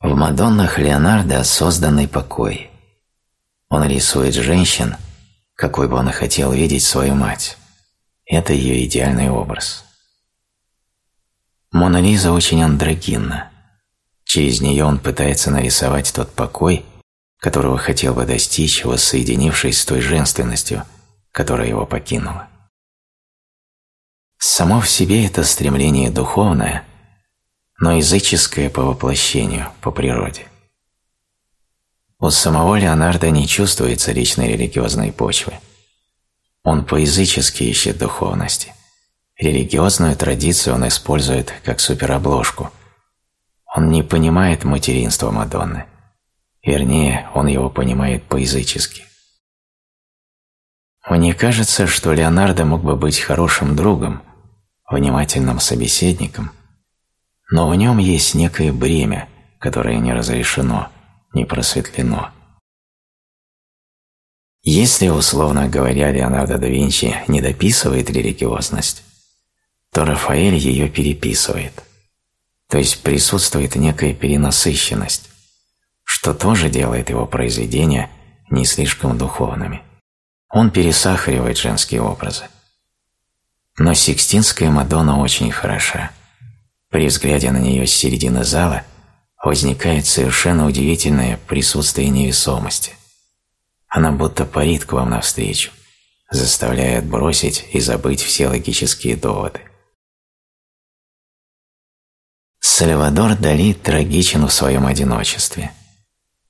В Мадоннах Леонардо созданный покой. Он рисует женщин, какой бы он хотел видеть свою мать. Это ее идеальный образ. Мона Лиза очень андрогинна. Через нее он пытается нарисовать тот покой, которого хотел бы достичь, воссоединившись с той женственностью, которая его покинула. Само в себе это стремление духовное, но языческое по воплощению, по природе. У самого Леонардо не чувствуется личной религиозной почвы. Он по-язычески ищет духовности. Религиозную традицию он использует как суперобложку. Он не понимает материнства Мадонны. Вернее, он его понимает по-язычески. Мне кажется, что Леонардо мог бы быть хорошим другом, внимательным собеседником, но в нем есть некое бремя, которое не разрешено, не просветлено. Если, условно говоря, Леонардо да Винчи не дописывает религиозность, то Рафаэль ее переписывает. То есть присутствует некая перенасыщенность, что тоже делает его произведения не слишком духовными. Он пересахаривает женские образы. Но Сикстинская Мадонна очень хороша. При взгляде на нее с середины зала возникает совершенно удивительное присутствие невесомости. Она будто парит к вам навстречу, заставляя отбросить и забыть все логические доводы. Сальвадор Дали трагичен в своем одиночестве.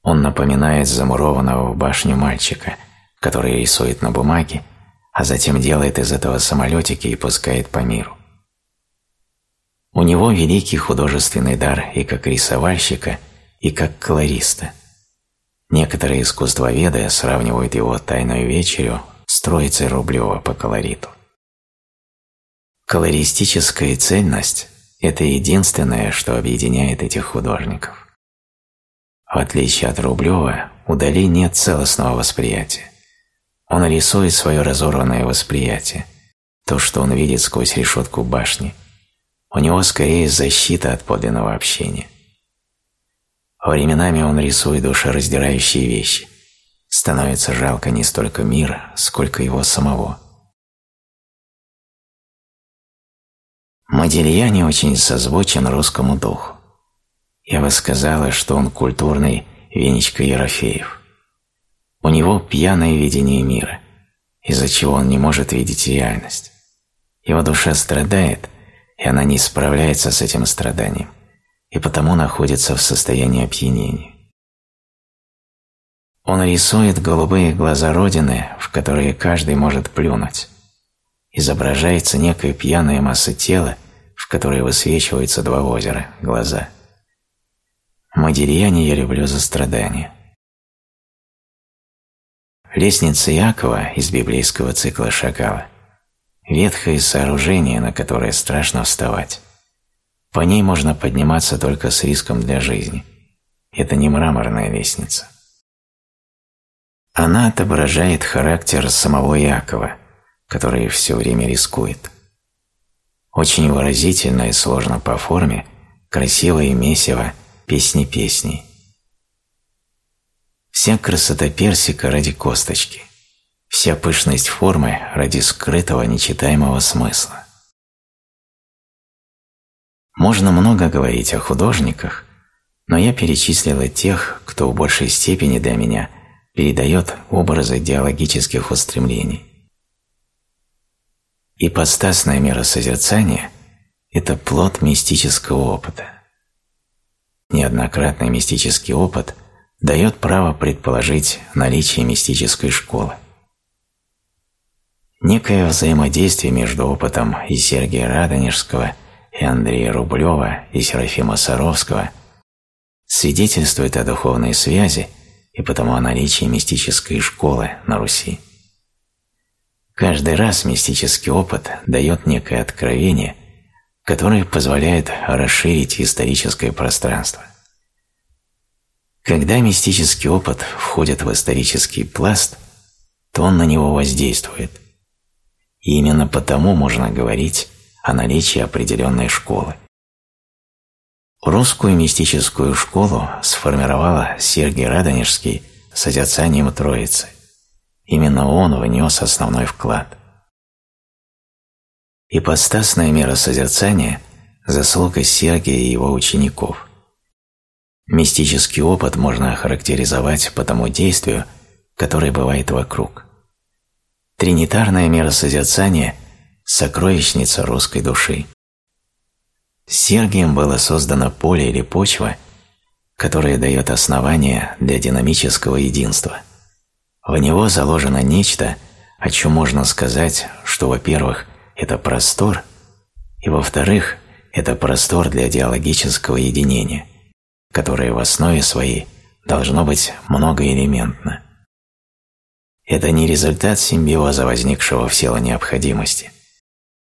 Он напоминает замурованного в башню мальчика, который рисует на бумаге, а затем делает из этого самолетики и пускает по миру. У него великий художественный дар и как рисовальщика, и как колориста. Некоторые искусствоведы сравнивают его «Тайную вечерю» с «Троицей Рублева» по колориту. Колористическая цельность – это единственное, что объединяет этих художников. В отличие от Рублева, у Дали нет целостного восприятия. Он рисует свое разорванное восприятие, то, что он видит сквозь решетку башни. У него скорее защита от подлинного общения. Временами он рисует душераздирающие вещи. Становится жалко не столько мира, сколько его самого. Модельяне очень созвучен русскому духу. Я бы сказала, что он культурный Венечка Ерофеев. У него пьяное видение мира, из-за чего он не может видеть реальность. Его душа страдает, и она не справляется с этим страданием, и потому находится в состоянии опьянения. Он рисует голубые глаза Родины, в которые каждый может плюнуть. Изображается некая пьяная масса тела, в которой высвечиваются два озера, глаза. Модельяне я люблю за страдания. Лестница Якова из библейского цикла Шагала – ветхое сооружение, на которое страшно вставать. По ней можно подниматься только с риском для жизни. Это не мраморная лестница. Она отображает характер самого Якова, который все время рискует. Очень выразительно и сложно по форме, красивое месиво песни песней. Вся красота персика ради косточки, вся пышность формы ради скрытого нечитаемого смысла. Можно много говорить о художниках, но я перечислила тех, кто в большей степени для меня передает образы идеологических устремлений. Ипостасная мера созерцания – это плод мистического опыта. Неоднократный мистический опыт – дает право предположить наличие мистической школы. Некое взаимодействие между опытом и Сергия Радонежского, и Андрея Рублева, и Серафима Саровского свидетельствует о духовной связи и потому о наличии мистической школы на Руси. Каждый раз мистический опыт дает некое откровение, которое позволяет расширить историческое пространство – когда мистический опыт входит в исторический пласт, то он на него воздействует. И именно потому можно говорить о наличии определенной школы. Русскую мистическую школу сформировала Сергий Радонежский созерцанием Троицы. Именно он внес основной вклад. Ипостасная мера созерцания – заслуга Сергия и его учеников. Мистический опыт можно охарактеризовать по тому действию, которое бывает вокруг. Тринитарная мера созерцания – сокровищница русской души. Сергием было создано поле или почва, которое дает основание для динамического единства. В него заложено нечто, о чем можно сказать, что, во-первых, это простор, и, во-вторых, это простор для диалогического единения – которое в основе своей должно быть многоэлементно. Это не результат симбиоза, возникшего в силу необходимости,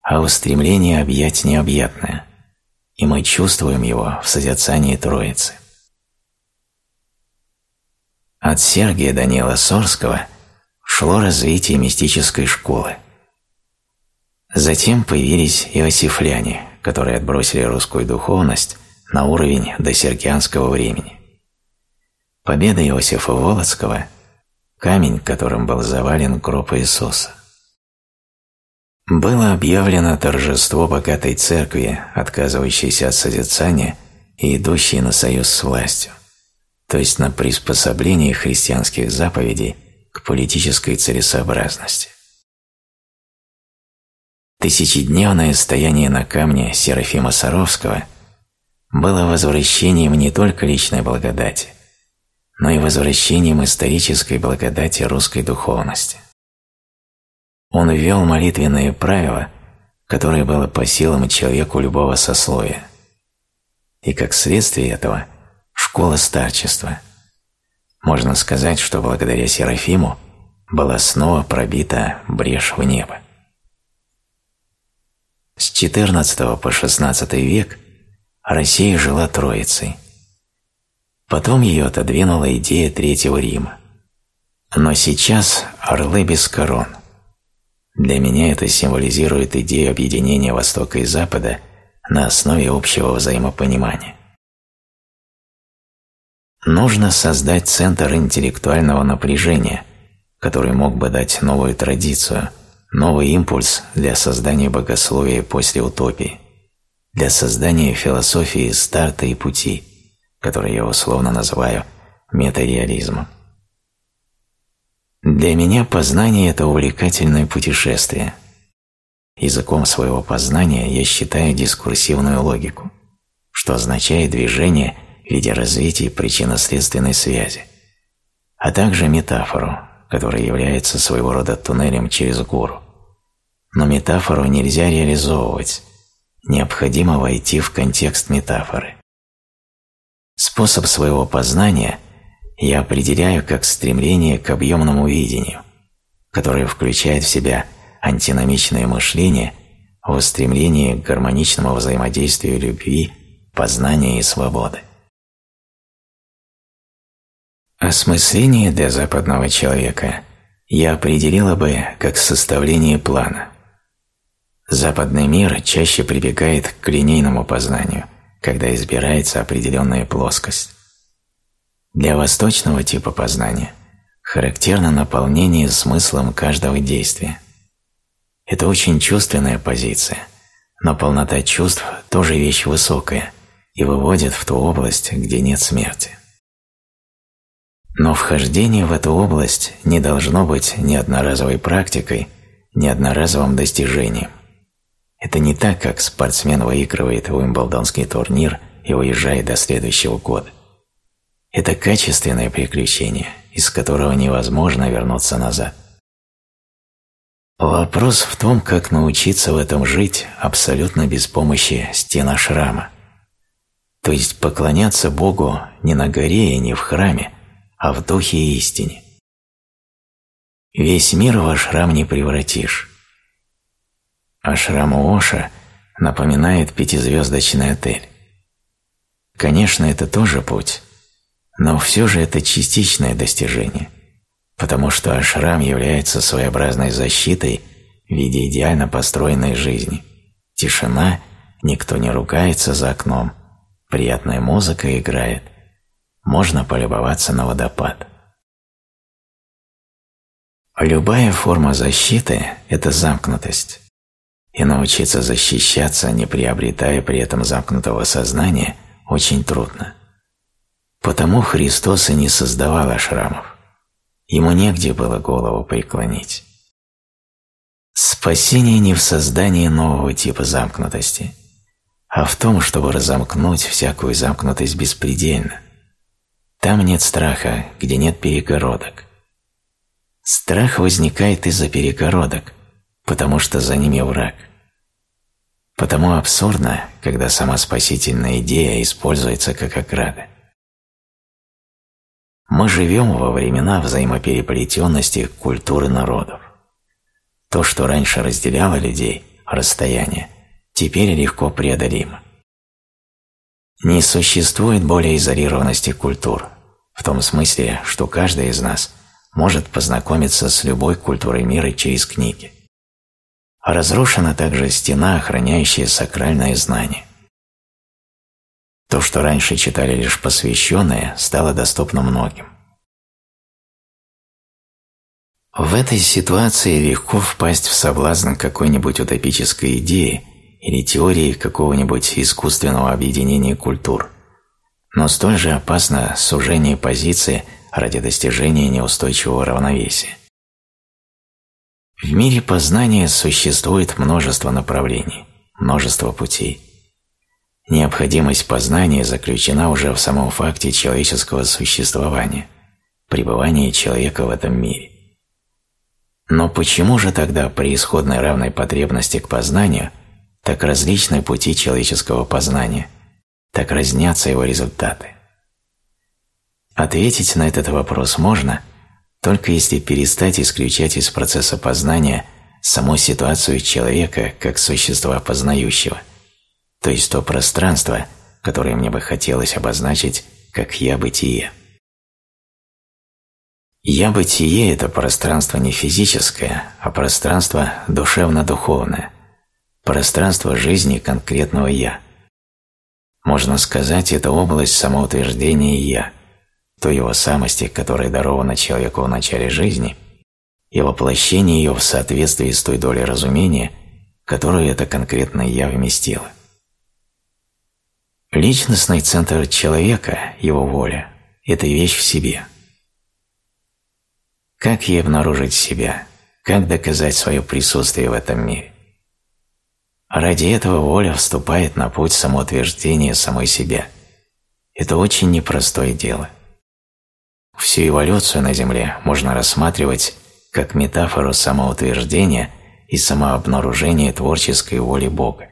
а устремление объять необъятное, и мы чувствуем его в созерцании Троицы. От Сергия Данила Сорского шло развитие мистической школы. Затем появились иосифляне, которые отбросили русскую духовность на уровень досергианского времени. Победа Иосифа Волоцкого – камень, которым был завален гроб Иисуса. Было объявлено торжество богатой церкви, отказывающейся от созерцания и идущей на союз с властью, то есть на приспособление христианских заповедей к политической целесообразности. Тысячедневное стояние на камне Серафима Саровского – было возвращением не только личной благодати, но и возвращением исторической благодати русской духовности. Он ввел молитвенные правила, которое было по силам человеку любого сословия. И как следствие этого – школа старчества. Можно сказать, что благодаря Серафиму была снова пробита брешь в небо. С XIV по XVI век – Россия жила Троицей. Потом ее отодвинула идея Третьего Рима. Но сейчас орлы без корон. Для меня это символизирует идею объединения Востока и Запада на основе общего взаимопонимания. Нужно создать центр интеллектуального напряжения, который мог бы дать новую традицию, новый импульс для создания богословия после утопии для создания философии старта и пути, который я условно называю метареализмом. Для меня познание – это увлекательное путешествие. Языком своего познания я считаю дискурсивную логику, что означает движение в виде развития причинно-следственной связи, а также метафору, которая является своего рода туннелем через гору. Но метафору нельзя реализовывать – необходимо войти в контекст метафоры. Способ своего познания я определяю как стремление к объемному видению, которое включает в себя антиномичное мышление в устремлении к гармоничному взаимодействию любви, познания и свободы. Осмысление для западного человека я определила бы как составление плана – Западный мир чаще прибегает к линейному познанию, когда избирается определенная плоскость. Для восточного типа познания характерно наполнение смыслом каждого действия. Это очень чувственная позиция, но полнота чувств тоже вещь высокая и выводит в ту область, где нет смерти. Но вхождение в эту область не должно быть ни одноразовой практикой, ни одноразовым достижением – это не так, как спортсмен выигрывает Уимблдонский турнир и уезжает до следующего года. Это качественное приключение, из которого невозможно вернуться назад. Вопрос в том, как научиться в этом жить абсолютно без помощи стена шрама. То есть поклоняться Богу не на горе и не в храме, а в духе и истине. Весь мир во шрам не превратишь, Ашрам Оша напоминает пятизвездочный отель. Конечно, это тоже путь, но все же это частичное достижение, потому что ашрам является своеобразной защитой в виде идеально построенной жизни. Тишина, никто не ругается за окном, приятная музыка играет, можно полюбоваться на водопад. Любая форма защиты – это замкнутость, и научиться защищаться, не приобретая при этом замкнутого сознания, очень трудно. Потому Христос и не создавал ашрамов. Ему негде было голову преклонить. Спасение не в создании нового типа замкнутости, а в том, чтобы разомкнуть всякую замкнутость беспредельно. Там нет страха, где нет перегородок. Страх возникает из-за перегородок, потому что за ними враг. Потому абсурдно, когда сама спасительная идея используется как ограда. Мы живем во времена взаимопереплетенности культуры народов. То, что раньше разделяло людей, расстояние, теперь легко преодолимо. Не существует более изолированности культур, в том смысле, что каждый из нас может познакомиться с любой культурой мира через книги. Разрушена также стена, охраняющая сакральное знание. То, что раньше читали лишь посвященные, стало доступно многим. В этой ситуации легко впасть в соблазн какой-нибудь утопической идеи или теории какого-нибудь искусственного объединения культур, но столь же опасно сужение позиции ради достижения неустойчивого равновесия. В мире познания существует множество направлений, множество путей. Необходимость познания заключена уже в самом факте человеческого существования, пребывания человека в этом мире. Но почему же тогда при исходной равной потребности к познанию так различны пути человеческого познания, так разнятся его результаты? Ответить на этот вопрос можно, только если перестать исключать из процесса познания саму ситуацию человека как существа познающего, то есть то пространство, которое мне бы хотелось обозначить как «я-бытие». Я-бытие – это пространство не физическое, а пространство душевно-духовное, пространство жизни конкретного «я». Можно сказать, это область самоутверждения «я», той его самости, которая дарована человеку в начале жизни, и воплощение ее в соответствии с той долей разумения, которую это конкретное «я» вместило. Личностный центр человека, его воля – это вещь в себе – как ей обнаружить себя? Как доказать свое присутствие в этом мире? Ради этого воля вступает на путь самоутверждения самой себя. Это очень непростое дело. Всю эволюцию на Земле можно рассматривать как метафору самоутверждения и самообнаружения творческой воли Бога.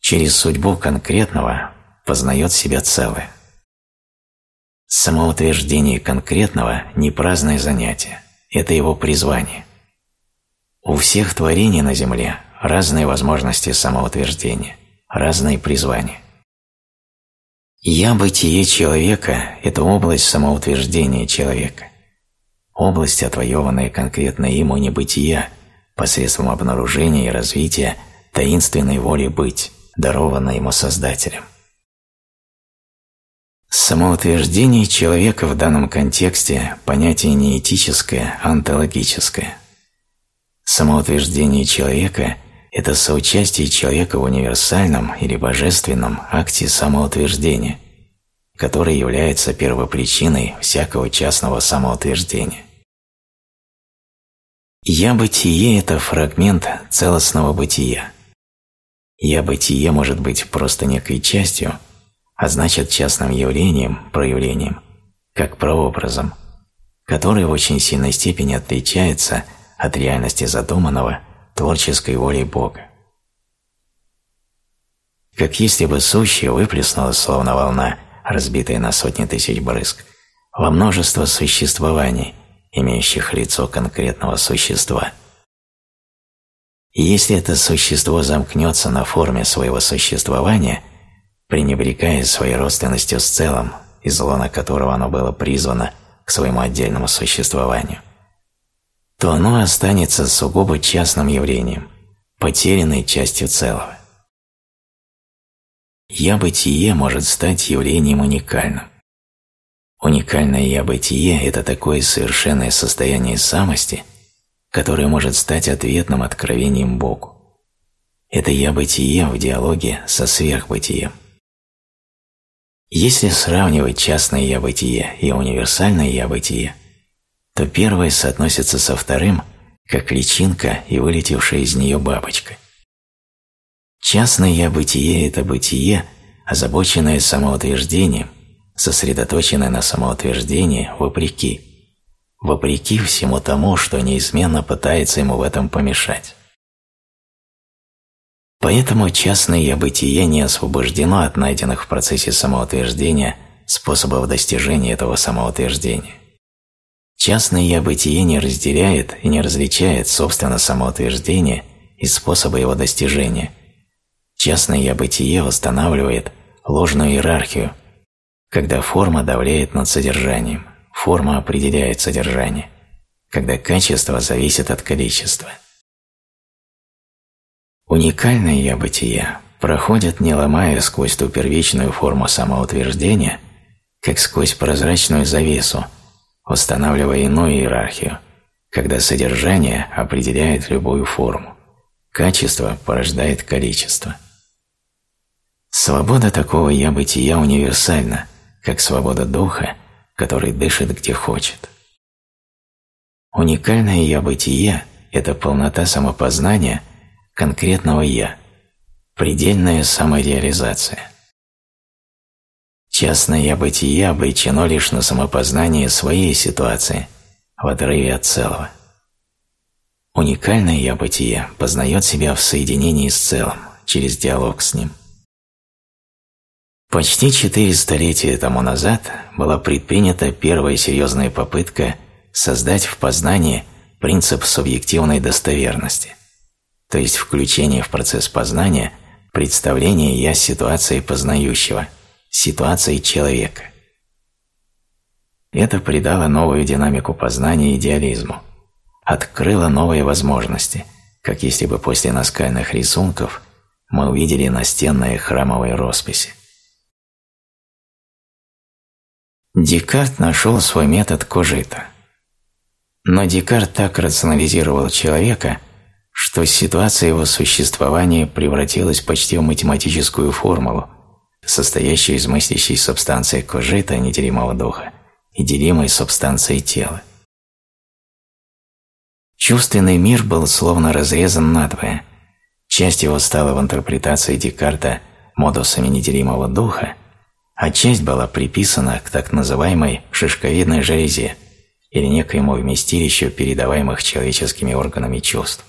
Через судьбу конкретного познает себя целое – Самоутверждение конкретного – не праздное занятие, это его призвание. У всех творений на Земле разные возможности самоутверждения, разные призвания. Я-бытие человека – это область самоутверждения человека, область, отвоеванная конкретно ему небытия посредством обнаружения и развития таинственной воли быть, дарованной ему Создателем. Самоутверждение человека в данном контексте – понятие не этическое, а онтологическое. Самоутверждение человека – это соучастие человека в универсальном или божественном акте самоутверждения, который является первопричиной всякого частного самоутверждения. «Я-бытие» – это фрагмент целостного бытия. «Я-бытие» может быть просто некой частью – а значит частным явлением, проявлением, как прообразом, который в очень сильной степени отличается от реальности задуманного творческой волей Бога. Как если бы сущее выплеснуло словно волна, разбитая на сотни тысяч брызг, во множество существований, имеющих лицо конкретного существа. И если это существо замкнется на форме своего существования – пренебрегая своей родственностью с целым, из лона которого оно было призвано к своему отдельному существованию, то оно останется сугубо частным явлением, потерянной частью целого. Я-бытие может стать явлением уникальным. Уникальное я-бытие – это такое совершенное состояние самости, которое может стать ответным откровением Богу. Это я-бытие в диалоге со сверхбытием. Если сравнивать частное я-бытие и универсальное я-бытие, то первое соотносится со вторым, как личинка и вылетевшая из нее бабочка. Частное я-бытие – это бытие, озабоченное самоутверждением, сосредоточенное на самоутверждении вопреки, вопреки всему тому, что неизменно пытается ему в этом помешать. Поэтому частное я-бытие не освобождено от найденных в процессе самоутверждения способов достижения этого самоутверждения. Частное я-бытие не разделяет и не различает собственно самоутверждение и способы его достижения – Частное я-бытие восстанавливает ложную иерархию, когда форма давляет над содержанием, форма определяет содержание, когда качество зависит от количества. Уникальное я-бытие проходит, не ломая сквозь ту первичную форму самоутверждения, как сквозь прозрачную завесу, устанавливая иную иерархию, когда содержание определяет любую форму, качество порождает количество. Свобода такого я-бытия универсальна, как свобода духа, который дышит где хочет. Уникальное я-бытие – это полнота самопознания конкретного «я», предельная самореализация. Частное я-бытие обречено лишь на самопознание своей ситуации в отрыве от целого. Уникальное я-бытие познает себя в соединении с целым, через диалог с ним – Почти четыре столетия тому назад была предпринята первая серьезная попытка создать в познании принцип субъективной достоверности, то есть включение в процесс познания представления «я» ситуации познающего, ситуации человека. Это придало новую динамику познания идеализму, открыло новые возможности, как если бы после наскальных рисунков мы увидели настенные храмовые росписи. Декарт нашел свой метод Кожита. Но Декарт так рационализировал человека, что ситуация его существования превратилась почти в математическую формулу, состоящую из мыслящей субстанции Кожита, неделимого духа, и делимой субстанции тела. Чувственный мир был словно разрезан надвое. Часть его стала в интерпретации Декарта модусами неделимого духа, а часть была приписана к так называемой шишковидной железе или некоему вместилищу передаваемых человеческими органами чувств.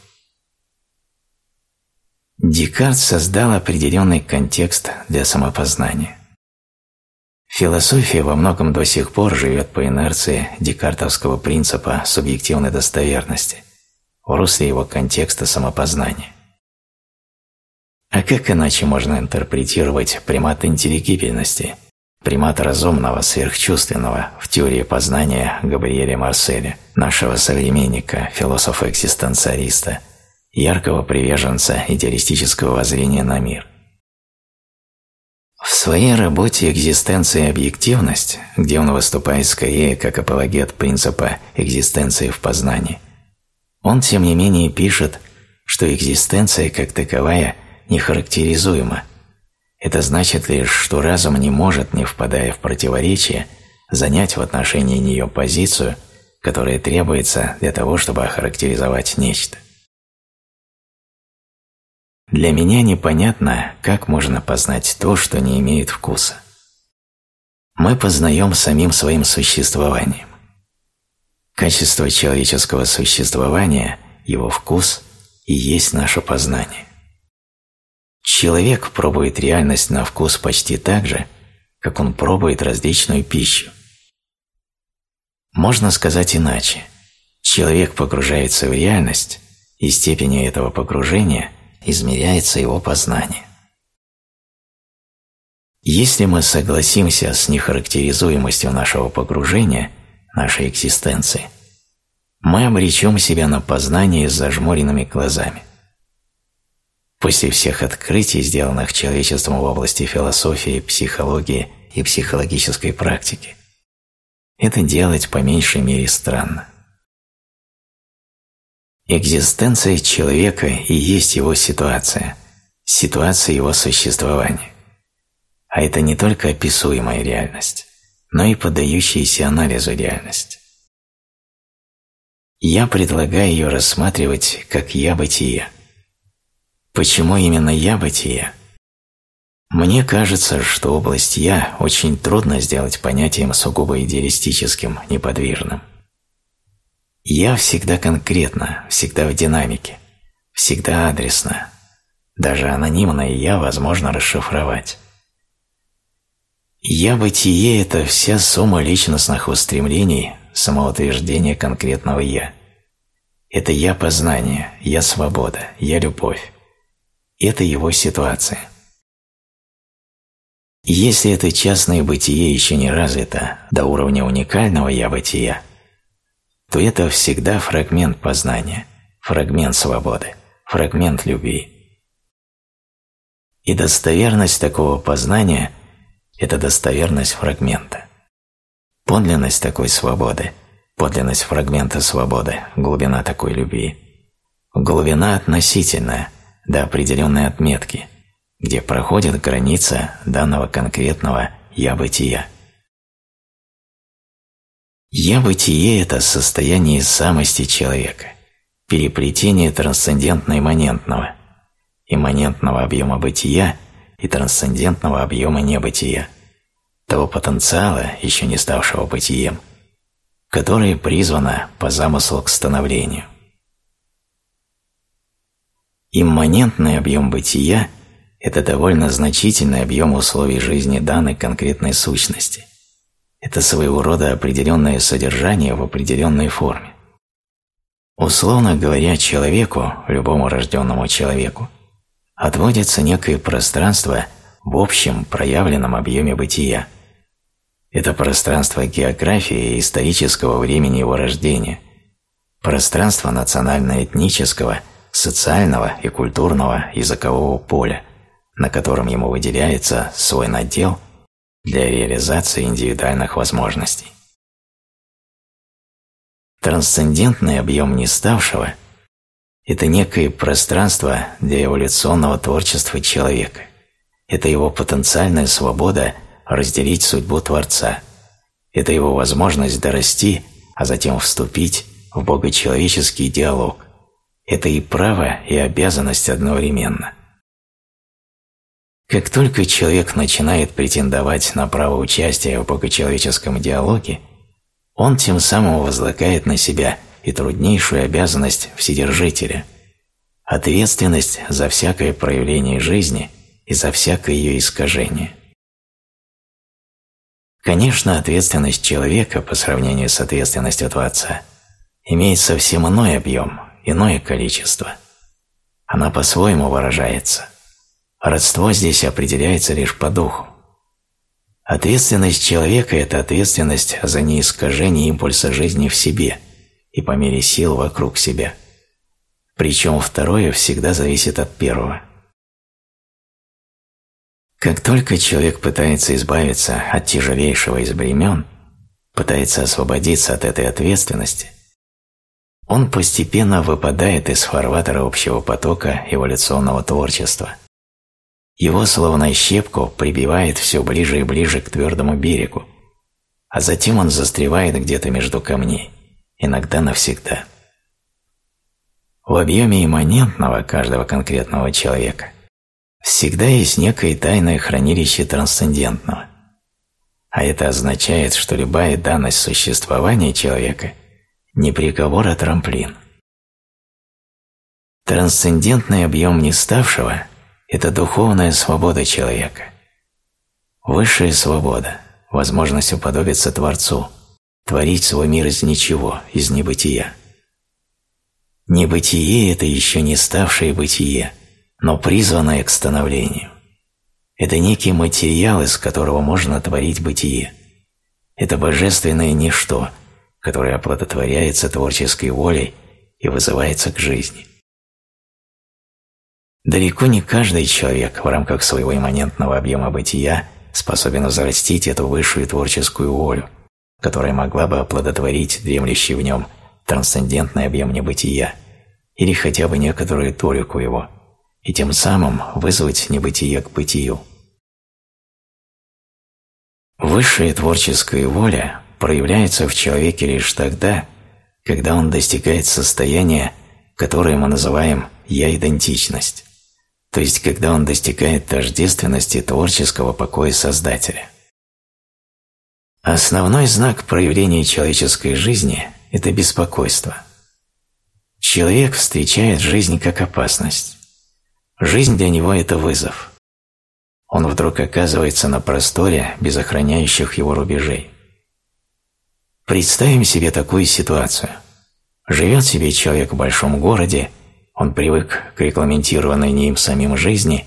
Декарт создал определенный контекст для самопознания. Философия во многом до сих пор живет по инерции декартовского принципа субъективной достоверности в русле его контекста самопознания. А как иначе можно интерпретировать примат интеллигибельности, примат разумного, сверхчувственного в теории познания Габриэля Марселя, нашего современника, философа-экзистенциалиста, яркого приверженца идеалистического воззрения на мир? В своей работе «Экзистенция и объективность», где он выступает скорее как апологет принципа экзистенции в познании, он, тем не менее, пишет, что экзистенция как таковая нехарактеризуема. Это значит лишь, что разум не может, не впадая в противоречие, занять в отношении нее позицию, которая требуется для того, чтобы охарактеризовать нечто. Для меня непонятно, как можно познать то, что не имеет вкуса. Мы познаем самим своим существованием. Качество человеческого существования, его вкус и есть наше познание. Человек пробует реальность на вкус почти так же, как он пробует различную пищу. Можно сказать иначе. Человек погружается в реальность, и степенью этого погружения измеряется его познание. Если мы согласимся с нехарактеризуемостью нашего погружения, нашей экзистенции, мы обречем себя на познание с зажмуренными глазами – После всех открытий, сделанных человечеством в области философии, психологии и психологической практики. Это делать по меньшей мере странно. Экзистенция человека и есть его ситуация, ситуация его существования. А это не только описуемая реальность, но и поддающаяся анализу реальность. Я предлагаю ее рассматривать как «я-бытие», Почему именно я-бытие? Мне кажется, что область «я» очень трудно сделать понятием сугубо идеалистическим, неподвижным. «Я» всегда конкретно, всегда в динамике, всегда адресно. Даже анонимное «я» возможно расшифровать. «Я-бытие» – это вся сумма личностных устремлений, самоутверждения конкретного «я». Это «я-познание», «я-свобода», «я-любовь». Это его ситуация. Если это частное бытие еще не развито до уровня уникального «я-бытия», то это всегда фрагмент познания, фрагмент свободы, фрагмент любви. И достоверность такого познания – это достоверность фрагмента. Подлинность такой свободы, подлинность фрагмента свободы, глубина такой любви. Глубина относительная – до определенной отметки, где проходит граница данного конкретного «я-бытия». «Я-бытие» – это состояние самости человека, переплетение трансцендентно-имманентного, имманентного объема бытия и трансцендентного объема небытия, того потенциала, еще не ставшего бытием, которое призвано по замыслу к становлению. Имманентный объем бытия – это довольно значительный объем условий жизни данной конкретной сущности. Это своего рода определенное содержание в определенной форме. Условно говоря, человеку, любому рожденному человеку, отводится некое пространство в общем проявленном объеме бытия. Это пространство географии и исторического времени его рождения, пространство национально-этнического – социального и культурного языкового поля, на котором ему выделяется свой надел для реализации индивидуальных возможностей. Трансцендентный объем неставшего – это некое пространство для эволюционного творчества человека. Это его потенциальная свобода разделить судьбу Творца. Это его возможность дорасти, а затем вступить в богочеловеческий диалог – это и право, и обязанность одновременно. Как только человек начинает претендовать на право участия в богочеловеческом диалоге, он тем самым возлагает на себя и труднейшую обязанность Вседержителя – ответственность за всякое проявление жизни и за всякое ее искажение. Конечно, ответственность человека по сравнению с ответственностью Творца имеет совсем иной объем, иное количество. Она по-своему выражается. Родство здесь определяется лишь по духу. Ответственность человека – это ответственность за неискажение импульса жизни в себе и по мере сил вокруг себя. Причем второе всегда зависит от первого. Как только человек пытается избавиться от тяжелейшего из бремен, пытается освободиться от этой ответственности – он постепенно выпадает из фарватера общего потока эволюционного творчества. Его словно щепку прибивает все ближе и ближе к твердому берегу, а затем он застревает где-то между камней, иногда навсегда. В объеме имманентного каждого конкретного человека всегда есть некое тайное хранилище трансцендентного. А это означает, что любая данность существования человека – не приговор, а трамплин. Трансцендентный объем неставшего – это духовная свобода человека. Высшая свобода – возможность уподобиться Творцу, творить свой мир из ничего, из небытия. Небытие – это еще не ставшее бытие, но призванное к становлению. Это некий материал, из которого можно творить бытие. Это божественное ничто – который оплодотворяется творческой волей и вызывается к жизни. Далеко не каждый человек в рамках своего имманентного объема бытия способен взрастить эту высшую творческую волю, которая могла бы оплодотворить дремлющий в нем трансцендентный объем небытия или хотя бы некоторую толику его, и тем самым вызвать небытие к бытию. Высшая творческая воля проявляется в человеке лишь тогда, когда он достигает состояния, которое мы называем «я-идентичность», то есть когда он достигает тождественности творческого покоя Создателя. Основной знак проявления человеческой жизни – это беспокойство. Человек встречает жизнь как опасность. Жизнь для него – это вызов. Он вдруг оказывается на просторе без охраняющих его рубежей. Представим себе такую ситуацию. Живет себе человек в большом городе, он привык к регламентированной не им самим жизни,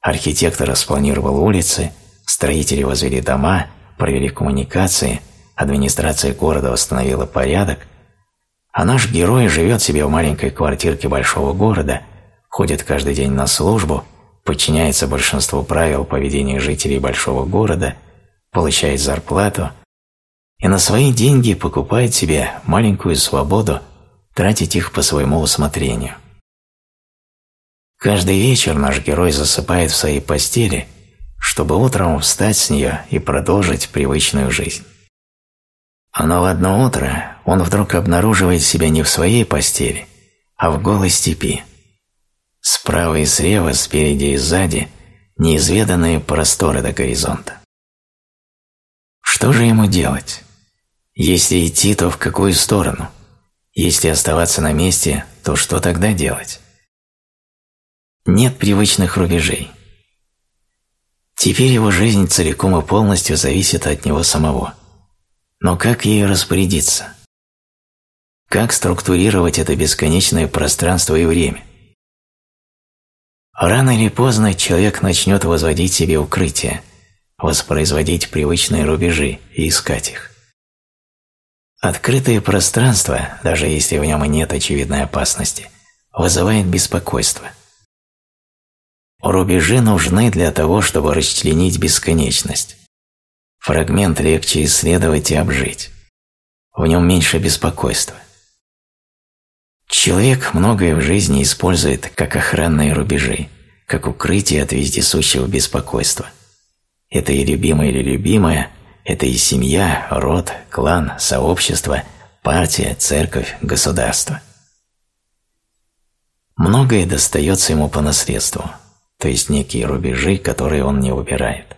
архитектор распланировал улицы, строители возвели дома, провели коммуникации, администрация города восстановила порядок, а наш герой живет себе в маленькой квартирке большого города, ходит каждый день на службу, подчиняется большинству правил поведения жителей большого города, получает зарплату – и на свои деньги покупает себе маленькую свободу тратить их по своему усмотрению. Каждый вечер наш герой засыпает в своей постели, чтобы утром встать с нее и продолжить привычную жизнь. Но в одно утро он вдруг обнаруживает себя не в своей постели, а в голой степи. Справа и слева, спереди и сзади неизведанные просторы до горизонта. Что же ему делать? Если идти, то в какую сторону? Если оставаться на месте, то что тогда делать? Нет привычных рубежей. Теперь его жизнь целиком и полностью зависит от него самого. Но как ею распорядиться? Как структурировать это бесконечное пространство и время? Рано или поздно человек начнет возводить себе укрытие, воспроизводить привычные рубежи и искать их. Открытое пространство, даже если в нем и нет очевидной опасности, вызывает беспокойство. Рубежи нужны для того, чтобы расчленить бесконечность. Фрагмент легче исследовать и обжить. В нем меньше беспокойства. Человек многое в жизни использует как охранные рубежи, как укрытие от вездесущего беспокойства. Это и любимое или любимое, это и семья, род, клан, сообщество, партия, церковь, государство. Многое достается ему по наследству, то есть некие рубежи, которые он не убирает.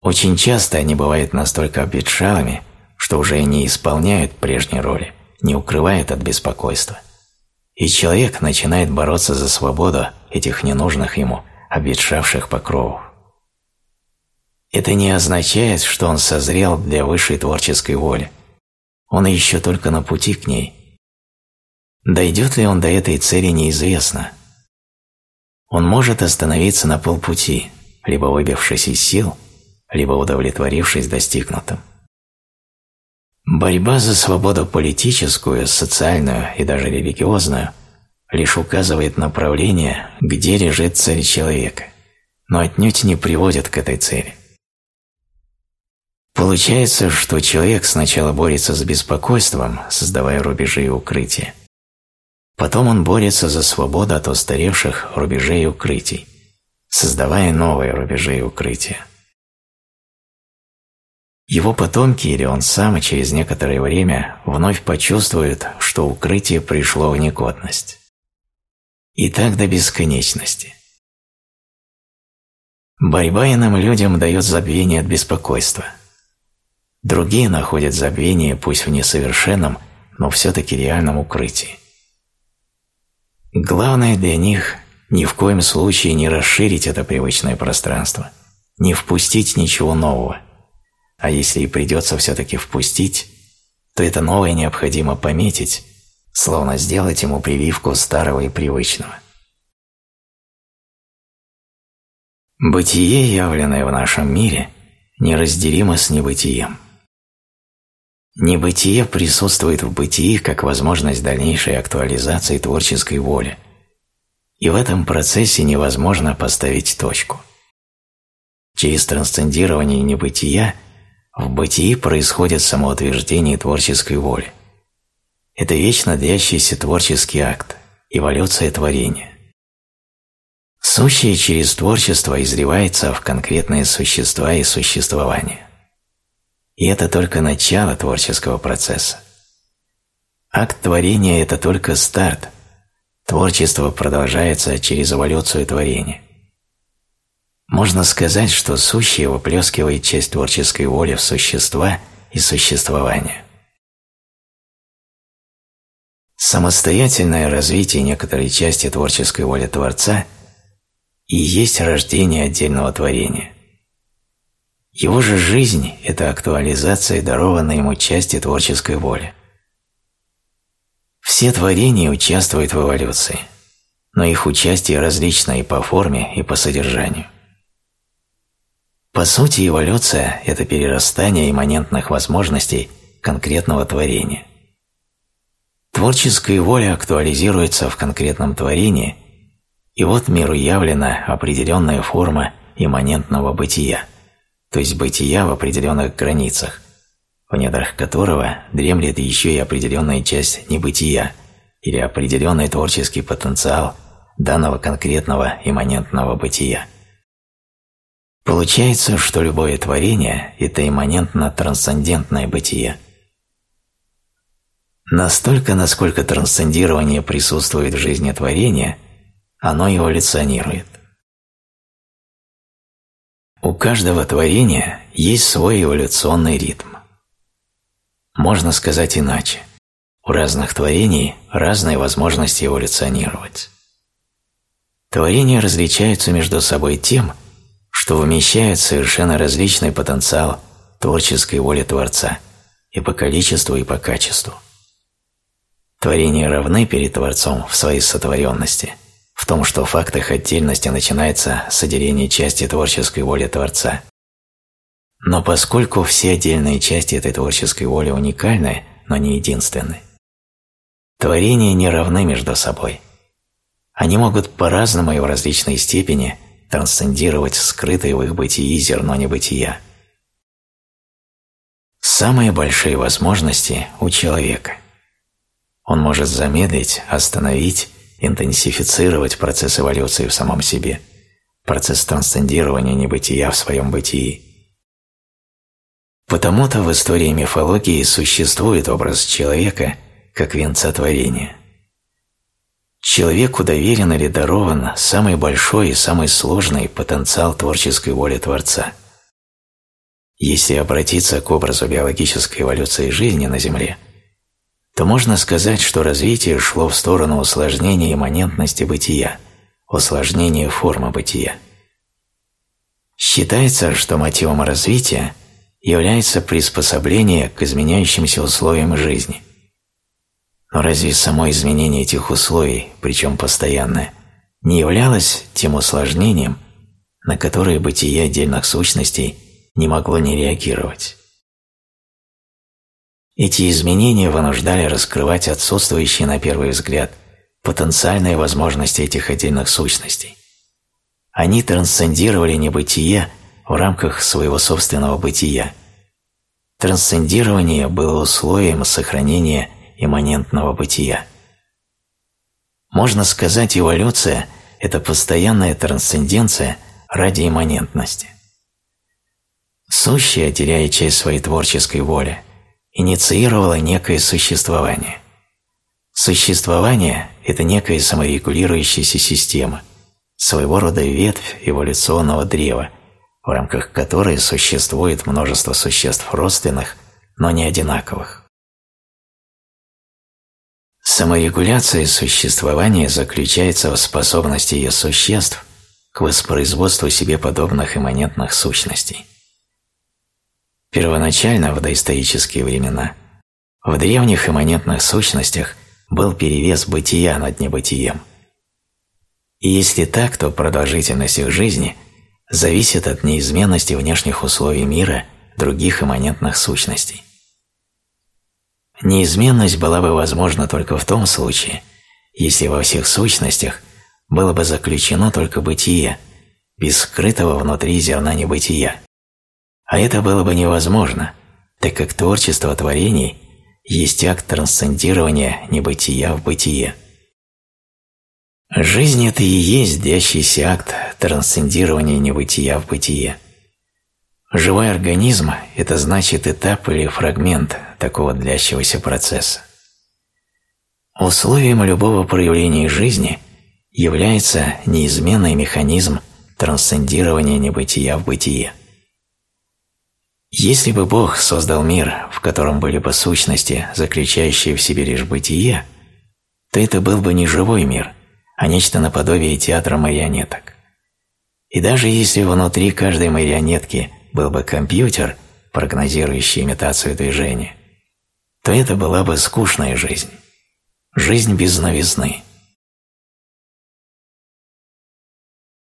Очень часто они бывают настолько обветшалыми, что уже не исполняют прежней роли, не укрывают от беспокойства. И человек начинает бороться за свободу этих ненужных ему обветшавших покровов. Это не означает, что он созрел для высшей творческой воли. Он еще только на пути к ней. Дойдет ли он до этой цели, неизвестно. Он может остановиться на полпути, либо выбившись из сил, либо удовлетворившись достигнутым. Борьба за свободу политическую, социальную и даже религиозную лишь указывает направление, где лежит цель человека, но отнюдь не приводит к этой цели. Получается, что человек сначала борется с беспокойством, создавая рубежи и укрытия. Потом он борется за свободу от устаревших рубежей укрытий, создавая новые рубежи укрытия. Его потомки или он сам через некоторое время вновь почувствуют, что укрытие пришло в негодность. И так до бесконечности. Борьба иным людям дает забвение от беспокойства – Другие находят забвение пусть в несовершенном, но все-таки реальном укрытии. Главное для них ни в коем случае не расширить это привычное пространство, не впустить ничего нового. А если и придется все-таки впустить, то это новое необходимо пометить, словно сделать ему прививку старого и привычного. Бытие, явленное в нашем мире, неразделимо с небытием – Небытие присутствует в бытии как возможность дальнейшей актуализации творческой воли. И в этом процессе невозможно поставить точку. Через трансцендирование небытия в бытии происходит самоутверждение творческой воли. Это вечно длящийся творческий акт, эволюция творения. Сущее через творчество изливается в конкретные существа и существование. И это только начало творческого процесса. Акт творения – это только старт. Творчество продолжается через эволюцию творения. Можно сказать, что сущее выплескивает часть творческой воли в существа и существование. Самостоятельное развитие некоторой части творческой воли Творца и есть рождение отдельного творения. Его же жизнь – это актуализация дарованной ему части творческой воли. Все творения участвуют в эволюции, но их участие различно и по форме, и по содержанию. По сути, эволюция – это перерастание имманентных возможностей конкретного творения. Творческая воля актуализируется в конкретном творении, и вот миру явлена определенная форма имманентного бытия, то есть бытия в определенных границах, в недрах которого дремлет еще и определенная часть небытия или определенный творческий потенциал данного конкретного имманентного бытия. Получается, что любое творение – это имманентно-трансцендентное бытие – Настолько, насколько трансцендирование присутствует в жизни творения, оно эволюционирует. У каждого творения есть свой эволюционный ритм. Можно сказать иначе. У разных творений разные возможности эволюционировать. Творения различаются между собой тем, что вмещают совершенно различный потенциал творческой воли Творца и по количеству, и по качеству. Творения равны перед Творцом в своей сотворенности, в том, что факт их отдельности начинается с отделения части творческой воли Творца. Но поскольку все отдельные части этой творческой воли уникальны, но не единственны, творения не равны между собой. Они могут по-разному и в различной степени трансцендировать скрытое в их бытии зерно небытия. Самые большие возможности у человека – он может замедлить, остановить, интенсифицировать процесс эволюции в самом себе, процесс трансцендирования небытия в своем бытии. Потому-то в истории мифологии существует образ человека как венца творения. Человеку доверен или дарован самый большой и самый сложный потенциал творческой воли Творца. Если обратиться к образу биологической эволюции жизни на Земле – то можно сказать, что развитие шло в сторону усложнения имманентности бытия, усложнения формы бытия. Считается, что мотивом развития является приспособление к изменяющимся условиям жизни. Но разве само изменение этих условий, причем постоянное, не являлось тем усложнением, на которое бытие отдельных сущностей не могло не реагировать? Эти изменения вынуждали раскрывать отсутствующие на первый взгляд потенциальные возможности этих отдельных сущностей. Они трансцендировали небытие в рамках своего собственного бытия. Трансцендирование было условием сохранения имманентного бытия. Можно сказать, эволюция – это постоянная трансценденция ради имманентности. Сущее, отделяя часть своей творческой воли, инициировало некое существование. Существование – это некая саморегулирующаяся система, своего рода ветвь эволюционного древа, в рамках которой существует множество существ родственных, но не одинаковых. Саморегуляция существования заключается в способности ее существ к воспроизводству себе подобных имманентных сущностей. Первоначально, в доисторические времена, в древних имманентных сущностях был перевес бытия над небытием. И если так, то продолжительность их жизни зависит от неизменности внешних условий мира других имманентных сущностей. Неизменность была бы возможна только в том случае, если во всех сущностях было бы заключено только бытие, без скрытого внутри зерна небытия. А это было бы невозможно, так как творчество творений есть акт трансцендирования небытия в бытие. Жизнь – это и есть длящийся акт трансцендирования небытия в бытие. Живой организм – это значит этап или фрагмент такого длящегося процесса. Условием любого проявления жизни является неизменный механизм трансцендирования небытия в бытие. Если бы Бог создал мир, в котором были бы сущности, заключающие в себе лишь бытие, то это был бы не живой мир, а нечто наподобие театра марионеток. И даже если внутри каждой марионетки был бы компьютер, прогнозирующий имитацию движения, то это была бы скучная жизнь. Жизнь без новизны.